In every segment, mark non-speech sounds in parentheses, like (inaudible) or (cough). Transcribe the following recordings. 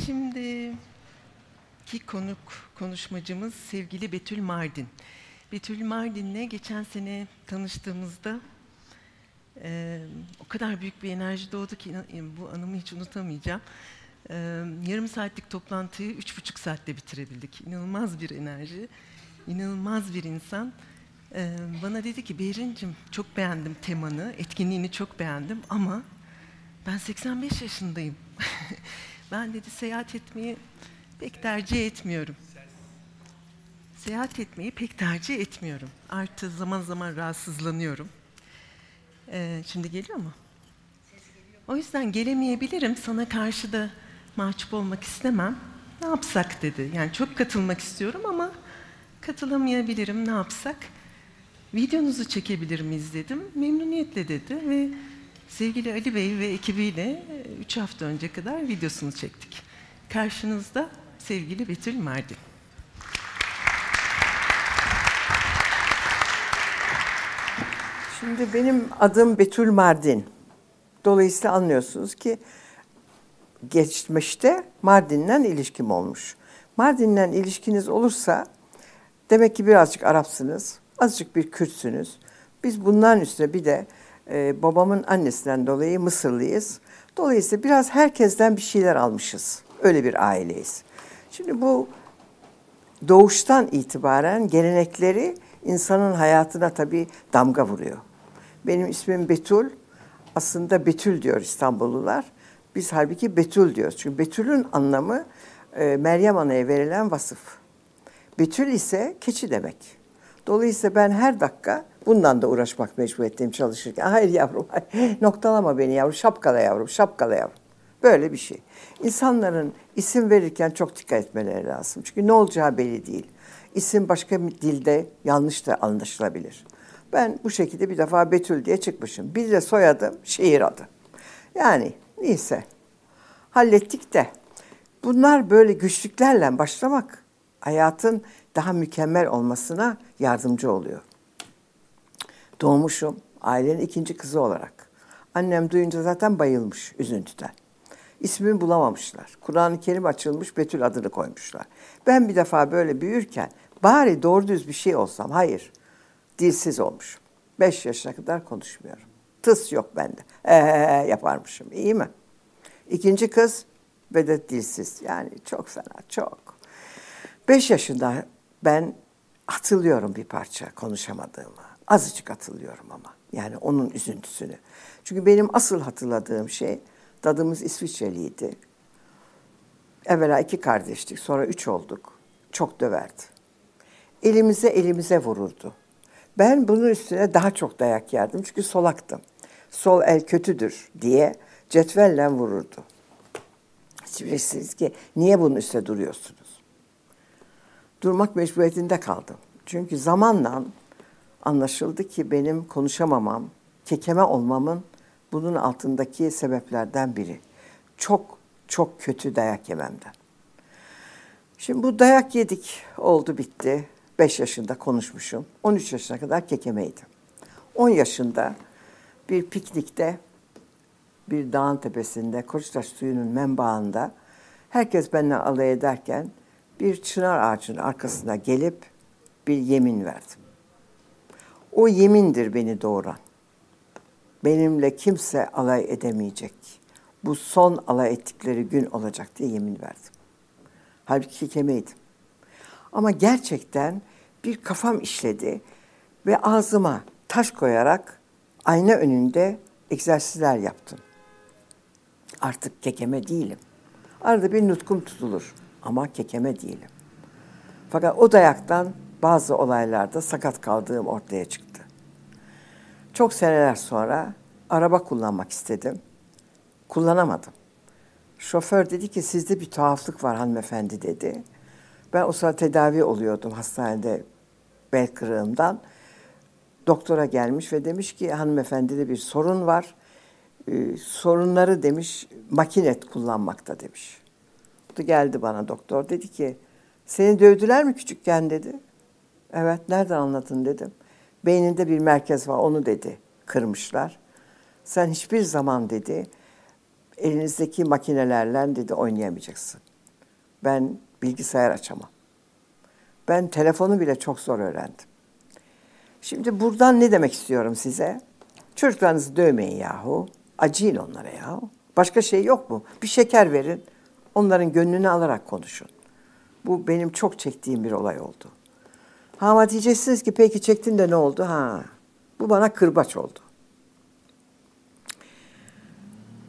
Şimdi ki konuk konuşmacımız sevgili Betül Mardin. Betül Mardin'le geçen sene tanıştığımızda e, o kadar büyük bir enerji doğdu ki bu anımı hiç unutamayacağım. E, yarım saatlik toplantıyı üç buçuk saatte bitirebildik. İnanılmaz bir enerji, inanılmaz bir insan. E, bana dedi ki Behrin'cim çok beğendim temanı, etkinliğini çok beğendim ama ben 85 yaşındayım. (laughs) ben dedi seyahat etmeyi pek tercih etmiyorum. Seyahat etmeyi pek tercih etmiyorum. Artı zaman zaman rahatsızlanıyorum. Ee, şimdi geliyor mu? O yüzden gelemeyebilirim. Sana karşı da mahcup olmak istemem. Ne yapsak dedi. Yani çok katılmak istiyorum ama katılamayabilirim. Ne yapsak? Videonuzu çekebilir miyiz dedim. Memnuniyetle dedi ve sevgili Ali Bey ve ekibiyle 3 hafta önce kadar videosunu çektik. Karşınızda sevgili Betül Mardin. Şimdi benim adım Betül Mardin. Dolayısıyla anlıyorsunuz ki geçmişte Mardin'le ilişkim olmuş. Mardin'le ilişkiniz olursa demek ki birazcık Arapsınız, azıcık bir Kürtsünüz. Biz bunların üstüne bir de e, babamın annesinden dolayı Mısırlıyız. Dolayısıyla biraz herkesten bir şeyler almışız. Öyle bir aileyiz. Şimdi bu doğuştan itibaren gelenekleri insanın hayatına tabii damga vuruyor. Benim ismim Betül. Aslında Betül diyor İstanbullular. Biz halbuki Betül diyoruz. Çünkü Betül'ün anlamı e, Meryem Ana'ya verilen vasıf. Betül ise keçi demek. Dolayısıyla ben her dakika bundan da uğraşmak mecburiyetteyim çalışırken. Hayır yavrum, hayır. noktalama beni yavrum, şapkala yavrum, şapkala yavrum. Böyle bir şey. İnsanların isim verirken çok dikkat etmeleri lazım. Çünkü ne olacağı belli değil. İsim başka bir dilde yanlış da anlaşılabilir. Ben bu şekilde bir defa Betül diye çıkmışım. Bir de soyadım şehir adı. Yani neyse hallettik de bunlar böyle güçlüklerle başlamak hayatın daha mükemmel olmasına yardımcı oluyor. Doğmuşum ailenin ikinci kızı olarak. Annem duyunca zaten bayılmış üzüntüden. İsmimi bulamamışlar. Kur'an-ı Kerim açılmış Betül adını koymuşlar. Ben bir defa böyle büyürken bari doğru düz bir şey olsam. Hayır. Dilsiz olmuşum. Beş yaşına kadar konuşmuyorum. Tıs yok bende. Ee, yaparmışım. İyi mi? İkinci kız ve de dilsiz. Yani çok fena, çok. Beş yaşında ben hatırlıyorum bir parça konuşamadığımı. Azıcık hatırlıyorum ama. Yani onun üzüntüsünü. Çünkü benim asıl hatırladığım şey dadımız İsviçreliydi. Evvela iki kardeştik, sonra üç olduk. Çok döverdi. Elimize elimize vururdu. Ben bunun üstüne daha çok dayak yerdim çünkü solaktım. Sol el kötüdür diye cetvelle vururdu. Diyeceksiniz ki niye bunun üstüne duruyorsunuz? Durmak mecburiyetinde kaldım. Çünkü zamanla anlaşıldı ki benim konuşamamam, kekeme olmamın bunun altındaki sebeplerden biri. Çok çok kötü dayak yememden. Şimdi bu dayak yedik, oldu bitti. 5 yaşında konuşmuşum. 13 yaşına kadar kekemeydim. 10 yaşında bir piknikte bir dağın tepesinde Koçtaş suyunun menbaında herkes benimle alay ederken bir çınar ağacının arkasına gelip bir yemin verdim. O yemindir beni doğuran. Benimle kimse alay edemeyecek. Bu son alay ettikleri gün olacak diye yemin verdim. Halbuki kekemeydim. Ama gerçekten bir kafam işledi ve ağzıma taş koyarak ayna önünde egzersizler yaptım. Artık kekeme değilim. Arada bir nutkum tutulur ama kekeme değilim. Fakat o dayaktan bazı olaylarda sakat kaldığım ortaya çıktı. Çok seneler sonra araba kullanmak istedim. Kullanamadım. Şoför dedi ki sizde bir tuhaflık var hanımefendi dedi. Ben o sırada tedavi oluyordum hastanede bel kırığımdan. Doktora gelmiş ve demiş ki hanımefendide bir sorun var. Ee, sorunları demiş makinet kullanmakta demiş. O da geldi bana doktor dedi ki seni dövdüler mi küçükken dedi. Evet nereden anladın dedim. Beyninde bir merkez var onu dedi kırmışlar. Sen hiçbir zaman dedi elinizdeki makinelerle dedi oynayamayacaksın. Ben bilgisayar açamam. Ben telefonu bile çok zor öğrendim. Şimdi buradan ne demek istiyorum size? Çocuklarınızı dövmeyin yahu. Acıyın onlara yahu. Başka şey yok mu? Bir şeker verin. Onların gönlünü alarak konuşun. Bu benim çok çektiğim bir olay oldu. Ha ama diyeceksiniz ki peki çektin de ne oldu? Ha bu bana kırbaç oldu.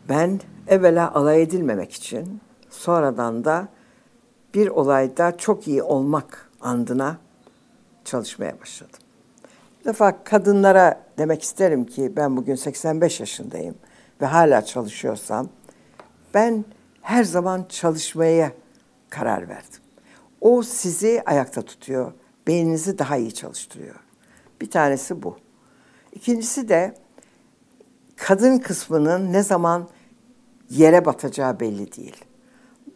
Ben evvela alay edilmemek için sonradan da bir olayda çok iyi olmak andına çalışmaya başladım. Bir defa kadınlara demek isterim ki ben bugün 85 yaşındayım ve hala çalışıyorsam ben her zaman çalışmaya karar verdim. O sizi ayakta tutuyor, beyninizi daha iyi çalıştırıyor. Bir tanesi bu. İkincisi de kadın kısmının ne zaman yere batacağı belli değil.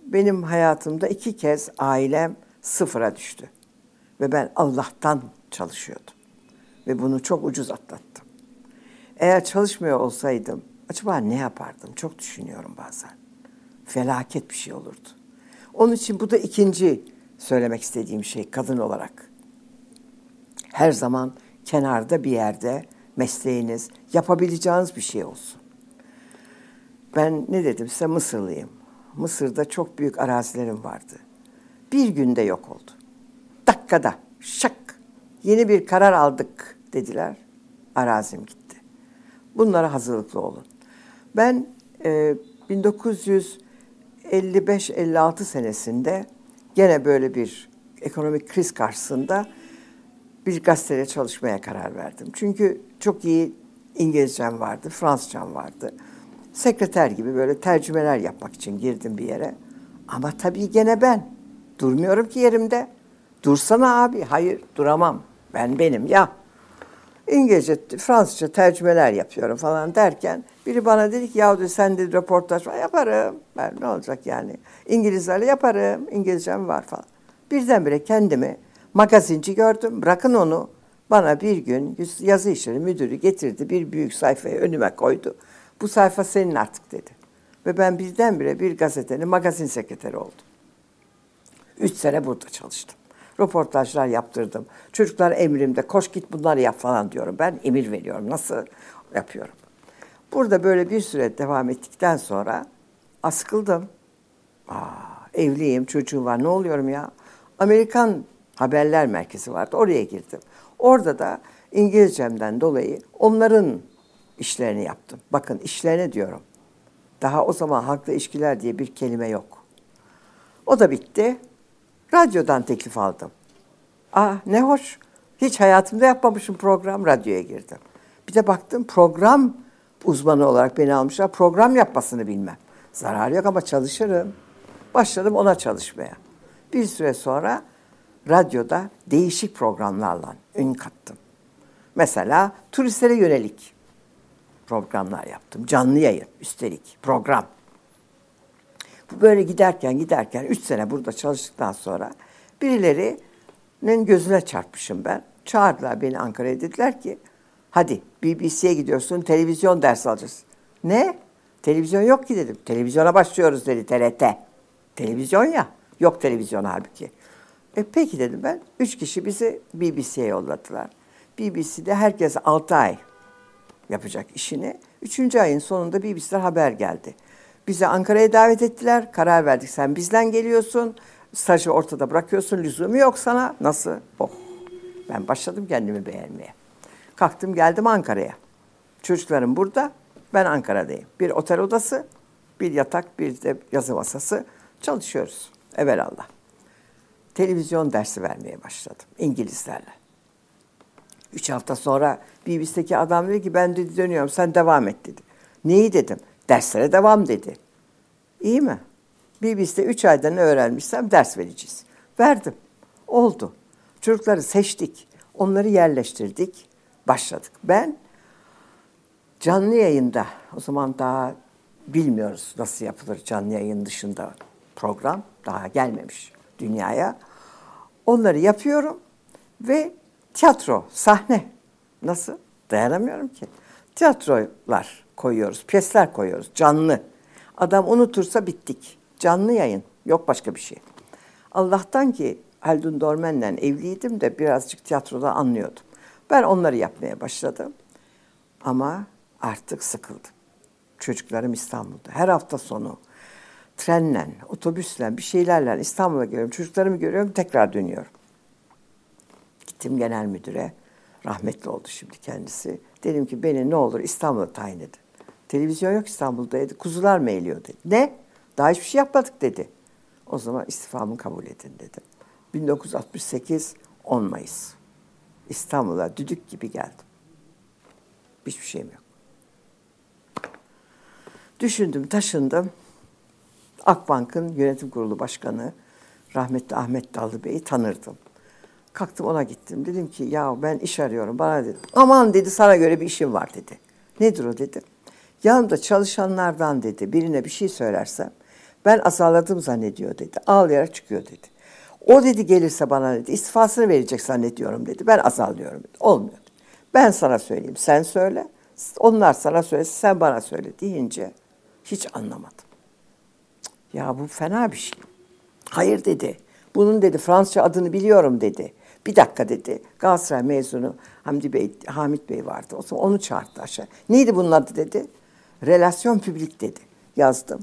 Benim hayatımda iki kez ailem sıfıra düştü. Ve ben Allah'tan çalışıyordum. Ve bunu çok ucuz atlattım. Eğer çalışmıyor olsaydım acaba ne yapardım? Çok düşünüyorum bazen. Felaket bir şey olurdu. Onun için bu da ikinci söylemek istediğim şey kadın olarak. Her zaman kenarda bir yerde mesleğiniz, yapabileceğiniz bir şey olsun. Ben ne dedim size Mısırlıyım. Mısır'da çok büyük arazilerim vardı. Bir günde yok oldu. Dakikada şak yeni bir karar aldık dediler. Arazim gitti. Bunlara hazırlıklı olun. Ben e, 1955-56 senesinde gene böyle bir ekonomik kriz karşısında bir gazetede çalışmaya karar verdim. Çünkü çok iyi İngilizcem vardı, Fransızcam vardı. Sekreter gibi böyle tercümeler yapmak için girdim bir yere. Ama tabii gene ben. Durmuyorum ki yerimde. Dursana abi. Hayır duramam. Ben benim ya. İngilizce, Fransızca tercümeler yapıyorum falan derken biri bana dedi ki ya sen de röportaj var yaparım. Ben ne olacak yani. İngilizlerle yaparım. İngilizcem var falan. Birdenbire kendimi magazinci gördüm. Bırakın onu. Bana bir gün yazı işleri müdürü getirdi. Bir büyük sayfayı önüme koydu. Bu sayfa senin artık dedi. Ve ben birdenbire bir gazetenin magazin sekreteri oldum. Üç sene burada çalıştım. Röportajlar yaptırdım. Çocuklar emrimde koş git bunları yap falan diyorum. Ben emir veriyorum. Nasıl yapıyorum? Burada böyle bir süre devam ettikten sonra askıldım. Aa, evliyim, çocuğum var. Ne oluyorum ya? Amerikan haberler merkezi vardı. Oraya girdim. Orada da İngilizcemden dolayı onların işlerini yaptım. Bakın işlerini diyorum. Daha o zaman halkla ilişkiler diye bir kelime yok. O da bitti. Radyodan teklif aldım. Aa ne hoş. Hiç hayatımda yapmamışım program. Radyoya girdim. Bir de baktım program uzmanı olarak beni almışlar. Program yapmasını bilmem. Zarar yok ama çalışırım. Başladım ona çalışmaya. Bir süre sonra radyoda değişik programlarla ün kattım. Mesela turistlere yönelik programlar yaptım. Canlı yayın üstelik program. Bu böyle giderken giderken üç sene burada çalıştıktan sonra birilerinin gözüne çarpmışım ben. Çağırdılar beni Ankara'ya dediler ki hadi BBC'ye gidiyorsun televizyon ders alacağız. Ne? Televizyon yok ki dedim. Televizyona başlıyoruz dedi TRT. Televizyon ya. Yok televizyon halbuki. E peki dedim ben. Üç kişi bizi BBC'ye yolladılar. BBC'de herkes altı ay yapacak işini. Üçüncü ayın sonunda BBC'den haber geldi. Bizi Ankara'ya davet ettiler. Karar verdik. Sen bizden geliyorsun. Stajı ortada bırakıyorsun. Lüzumu yok sana. Nasıl? Oh. Ben başladım kendimi beğenmeye. Kalktım geldim Ankara'ya. Çocuklarım burada. Ben Ankara'dayım. Bir otel odası, bir yatak, bir de yazı masası. Çalışıyoruz. Evelallah. Televizyon dersi vermeye başladım. İngilizlerle. Üç hafta sonra BBC'deki adam dedi ki ben dedi dönüyorum sen devam et dedi. Neyi dedim? Derslere devam dedi. İyi mi? BBC'de üç ayda ne öğrenmişsem ders vereceğiz. Verdim. Oldu. Çocukları seçtik. Onları yerleştirdik. Başladık. Ben canlı yayında o zaman daha bilmiyoruz nasıl yapılır canlı yayın dışında program. Daha gelmemiş dünyaya. Onları yapıyorum ve tiyatro, sahne. Nasıl? Dayanamıyorum ki. Tiyatrolar koyuyoruz, piyesler koyuyoruz, canlı. Adam unutursa bittik. Canlı yayın. Yok başka bir şey. Allah'tan ki Haldun Dormen'le evliydim de birazcık tiyatroda anlıyordum. Ben onları yapmaya başladım. Ama artık sıkıldım. Çocuklarım İstanbul'da. Her hafta sonu trenle, otobüsle, bir şeylerle İstanbul'a geliyorum. Çocuklarımı görüyorum, tekrar dönüyorum. Gittim genel müdüre. Rahmetli oldu şimdi kendisi. Dedim ki beni ne olur İstanbul'a tayin edin. Televizyon yok İstanbul'daydı. Kuzular mı eğiliyor dedi. Ne? Daha hiçbir şey yapmadık dedi. O zaman istifamı kabul edin dedim. 1968 10 Mayıs. İstanbul'a düdük gibi geldim. Hiçbir şeyim yok. Düşündüm, taşındım. Akbank'ın yönetim kurulu başkanı rahmetli Ahmet Dallı Bey'i tanırdım. Kalktım ona gittim. Dedim ki ya ben iş arıyorum. Bana dedi. Aman dedi sana göre bir işim var dedi. Nedir o dedi. Yanımda çalışanlardan dedi birine bir şey söylersem ben azarladım zannediyor dedi. Ağlayarak çıkıyor dedi. O dedi gelirse bana dedi istifasını verecek zannediyorum dedi. Ben azarlıyorum dedi. Olmuyor. Ben sana söyleyeyim sen söyle. Onlar sana söylesin sen bana söyle deyince hiç anlamadım. Ya bu fena bir şey. Hayır dedi. Bunun dedi Fransızca adını biliyorum dedi. Bir dakika dedi. Galatasaray mezunu Hamdi Bey, Hamit Bey vardı. O zaman onu çağırdı aşağı. Neydi bunun adı dedi. Relasyon publik dedi. Yazdım.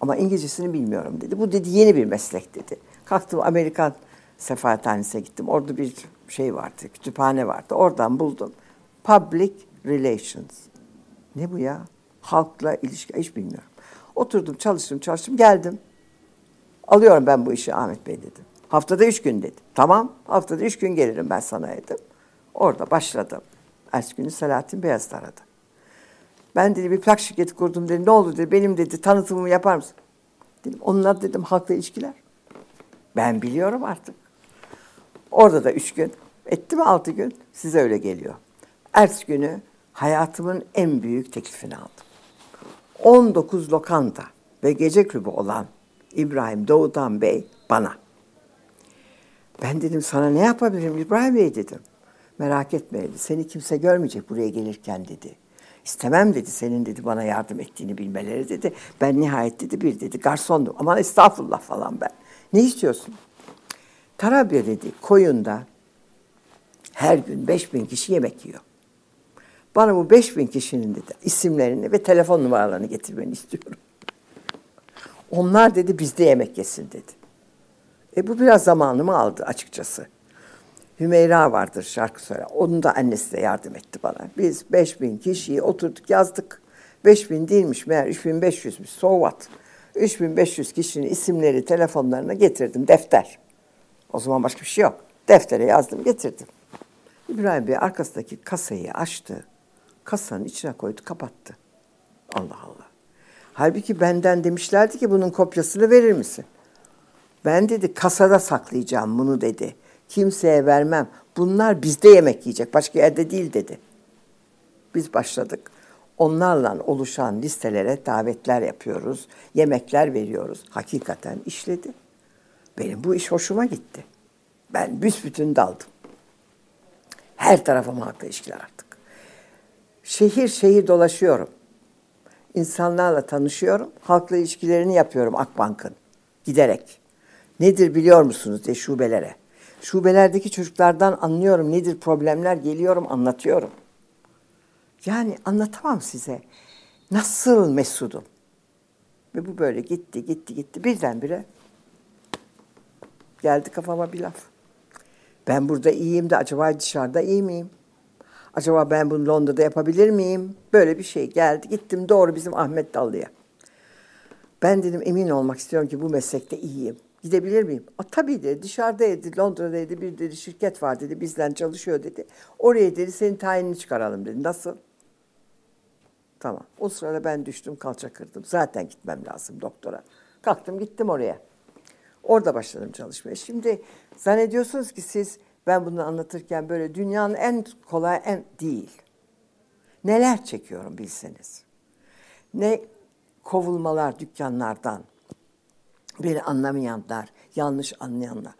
Ama İngilizcesini bilmiyorum dedi. Bu dedi yeni bir meslek dedi. Kalktım Amerikan sefarethanesine gittim. Orada bir şey vardı, kütüphane vardı. Oradan buldum. Public Relations. Ne bu ya? Halkla ilişki, hiç bilmiyorum. Oturdum, çalıştım, çalıştım, geldim. Alıyorum ben bu işi Ahmet Bey dedim. Haftada üç gün dedi. Tamam, haftada üç gün gelirim ben sana dedim. Orada başladım. Ertesi günü Selahattin Beyaz aradı. Ben dedi bir plak şirketi kurdum dedi. Ne olur dedi. Benim dedi tanıtımımı yapar mısın? Dedim onlar dedim halkla ilişkiler. Ben biliyorum artık. Orada da üç gün. Etti mi altı gün? Size öyle geliyor. Ertesi günü hayatımın en büyük teklifini aldım. 19 lokanta ve gece kulübü olan İbrahim Doğudan Bey bana. Ben dedim sana ne yapabilirim İbrahim Bey dedim. Merak etme dedi. Seni kimse görmeyecek buraya gelirken dedi. İstemem dedi senin dedi bana yardım ettiğini bilmeleri dedi. Ben nihayet dedi bir dedi garsondum. Aman estağfurullah falan ben. Ne istiyorsun? Tarabya dedi koyunda her gün 5000 kişi yemek yiyor. Bana bu 5000 kişinin dedi isimlerini ve telefon numaralarını getirmeni istiyorum. Onlar dedi bizde yemek yesin dedi. E bu biraz zamanımı aldı açıkçası. Hümeyra vardır şarkı söyler. Onun da annesi de yardım etti bana. Biz 5000 kişiyi oturduk yazdık. 5000 değilmiş meğer 3500'müş. So what? 3500 kişinin isimleri, telefonlarına getirdim. Defter. O zaman başka bir şey yok. Deftere yazdım, getirdim. İbrahim Bey arkasındaki kasayı açtı. Kasanın içine koydu, kapattı. Allah Allah. Halbuki benden demişlerdi ki bunun kopyasını verir misin? Ben dedi kasada saklayacağım bunu dedi. Kimseye vermem. Bunlar bizde yemek yiyecek. Başka yerde değil dedi. Biz başladık. Onlarla oluşan listelere davetler yapıyoruz. Yemekler veriyoruz. Hakikaten işledi. Benim bu iş hoşuma gitti. Ben büsbütün daldım. Her tarafıma halkla ilişkiler artık. Şehir şehir dolaşıyorum. İnsanlarla tanışıyorum. Halkla ilişkilerini yapıyorum Akbank'ın. Giderek. Nedir biliyor musunuz diye şubelere. Şubelerdeki çocuklardan anlıyorum nedir problemler geliyorum anlatıyorum. Yani anlatamam size. Nasıl mesudum. Ve bu böyle gitti gitti gitti birdenbire geldi kafama bir laf. Ben burada iyiyim de acaba dışarıda iyi miyim? Acaba ben bunu Londra'da yapabilir miyim? Böyle bir şey geldi. Gittim doğru bizim Ahmet Dallı'ya. Ben dedim emin olmak istiyorum ki bu meslekte iyiyim. Gidebilir miyim? A, tabii dedi dışarıdaydı Londra'daydı bir dedi şirket var dedi bizden çalışıyor dedi. Oraya dedi senin tayinini çıkaralım dedi. Nasıl? Tamam. O sırada ben düştüm kalça kırdım. Zaten gitmem lazım doktora. Kalktım gittim oraya. Orada başladım çalışmaya. Şimdi zannediyorsunuz ki siz ben bunu anlatırken böyle dünyanın en kolay en değil. Neler çekiyorum bilseniz. Ne kovulmalar dükkanlardan, beni anlamayanlar, yanlış anlayanlar.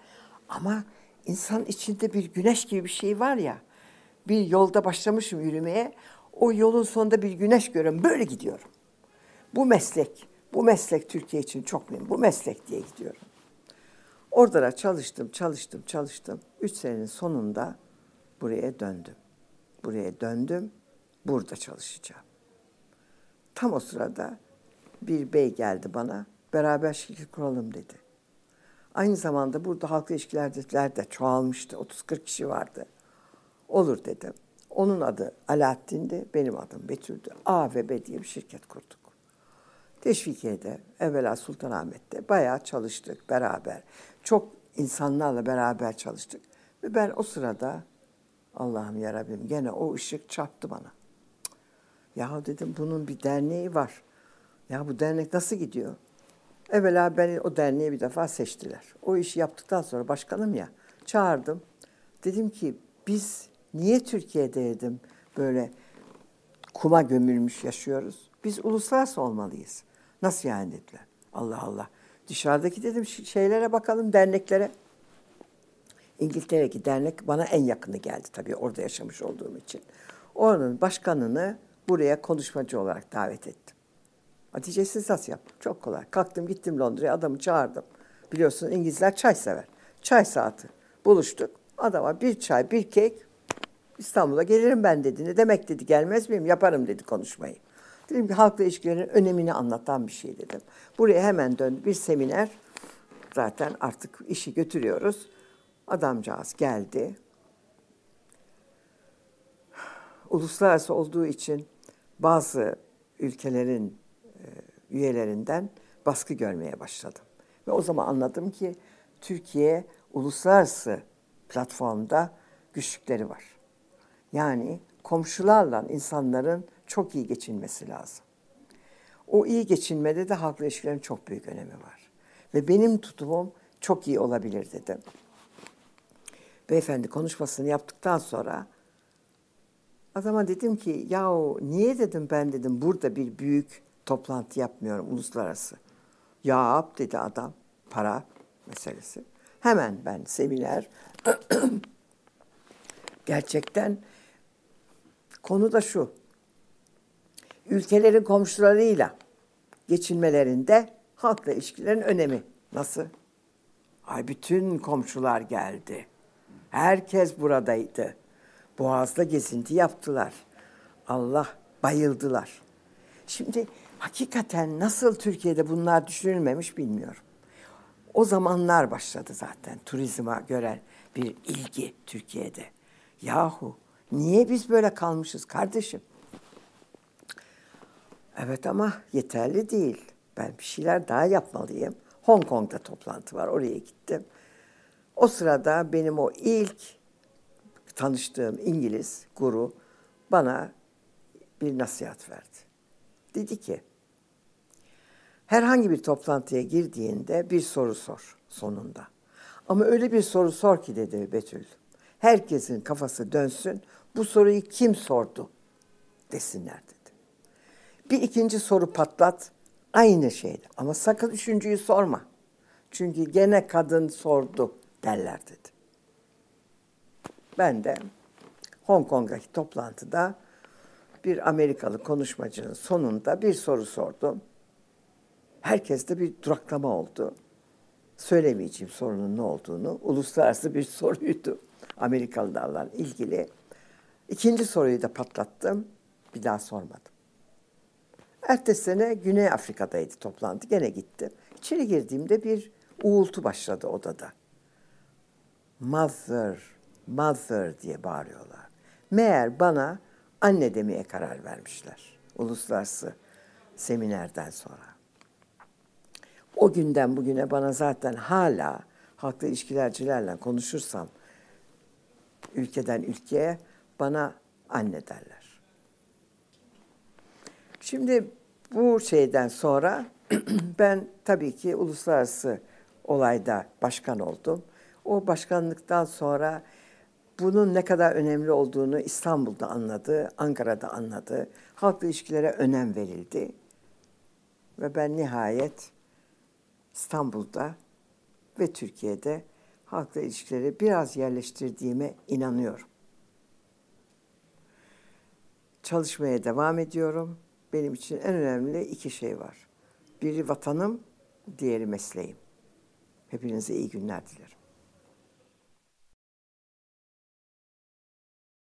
Ama insan içinde bir güneş gibi bir şey var ya. Bir yolda başlamışım yürümeye. O yolun sonunda bir güneş görüyorum. Böyle gidiyorum. Bu meslek, Bu meslek Türkiye için çok mühim. Bu meslek diye gidiyorum. Orada da çalıştım, çalıştım, çalıştım. Üç senenin sonunda buraya döndüm. Buraya döndüm, burada çalışacağım. Tam o sırada bir bey geldi bana, beraber şirket kuralım dedi. Aynı zamanda burada halkla ilişkiler de çoğalmıştı, 30-40 kişi vardı. Olur dedim. Onun adı Alaaddin'di, benim adım Betül'dü. A ve B diye bir şirket kurduk. Teşvikiye'de, evvela Sultanahmet'te bayağı çalıştık beraber. Çok insanlarla beraber çalıştık. Ve ben o sırada Allah'ım yarabbim gene o ışık çarptı bana. Ya dedim bunun bir derneği var. Ya bu dernek nasıl gidiyor? Evvela beni o derneği bir defa seçtiler. O işi yaptıktan sonra başkanım ya çağırdım. Dedim ki biz niye Türkiye'de dedim böyle kuma gömülmüş yaşıyoruz? Biz uluslararası olmalıyız. Nasıl yani dediler. Allah Allah. Dışarıdaki dedim şeylere bakalım derneklere. İngiltere'deki dernek bana en yakını geldi tabii orada yaşamış olduğum için. Oranın başkanını buraya konuşmacı olarak davet ettim. Hatice siz nasıl yap? Çok kolay. Kalktım gittim Londra'ya adamı çağırdım. Biliyorsun İngilizler çay sever. Çay saati. Buluştuk. Adama bir çay, bir kek İstanbul'a gelirim ben dedi. Ne demek dedi gelmez miyim? Yaparım dedi konuşmayı. Dedim ki halkla ilişkilerin önemini anlatan bir şey dedim. Buraya hemen döndü. Bir seminer zaten artık işi götürüyoruz. Adamcağız geldi. Uluslararası olduğu için bazı ülkelerin e, üyelerinden baskı görmeye başladım. Ve o zaman anladım ki Türkiye uluslararası platformda güçlükleri var. Yani komşularla insanların çok iyi geçinmesi lazım. O iyi geçinmede de halkla ilişkilerin çok büyük önemi var. Ve benim tutumum çok iyi olabilir dedim. Beyefendi konuşmasını yaptıktan sonra adama dedim ki yahu niye dedim ben dedim burada bir büyük toplantı yapmıyorum uluslararası. Yap dedi adam para meselesi. Hemen ben seminer (clears throat) gerçekten konu da şu ülkelerin komşularıyla geçinmelerinde halkla ilişkilerin önemi. Nasıl? Ay bütün komşular geldi. Herkes buradaydı. Boğaz'da gezinti yaptılar. Allah bayıldılar. Şimdi hakikaten nasıl Türkiye'de bunlar düşünülmemiş bilmiyorum. O zamanlar başladı zaten turizme göre bir ilgi Türkiye'de. Yahu niye biz böyle kalmışız kardeşim? Evet ama yeterli değil. Ben bir şeyler daha yapmalıyım. Hong Kong'da toplantı var. Oraya gittim. O sırada benim o ilk tanıştığım İngiliz guru bana bir nasihat verdi. Dedi ki, herhangi bir toplantıya girdiğinde bir soru sor sonunda. Ama öyle bir soru sor ki dedi Betül. Herkesin kafası dönsün. Bu soruyu kim sordu desinler dedi. Bir ikinci soru patlat. Aynı şeydi. Ama sakın üçüncüyü sorma. Çünkü gene kadın sordu derler dedi. Ben de Hong Kong'daki toplantıda bir Amerikalı konuşmacının sonunda bir soru sordum. Herkeste bir duraklama oldu. Söylemeyeceğim sorunun ne olduğunu. Uluslararası bir soruydu. Amerikalılarla ilgili. İkinci soruyu da patlattım. Bir daha sormadım. Ertesi sene Güney Afrika'daydı toplantı. Gene gittim. İçeri girdiğimde bir uğultu başladı odada. Mother, mother diye bağırıyorlar. Meğer bana anne demeye karar vermişler. Uluslararası seminerden sonra. O günden bugüne bana zaten hala halkla ilişkilercilerle konuşursam ülkeden ülkeye bana anne derler. Şimdi bu şeyden sonra (clears throat) ben tabii ki uluslararası olayda başkan oldum. O başkanlıktan sonra bunun ne kadar önemli olduğunu İstanbul'da anladı, Ankara'da anladı. Halkla ilişkilere önem verildi. Ve ben nihayet İstanbul'da ve Türkiye'de halkla ilişkileri biraz yerleştirdiğime inanıyorum. Çalışmaya devam ediyorum benim için en önemli iki şey var. Biri vatanım, diğeri mesleğim. Hepinize iyi günler dilerim.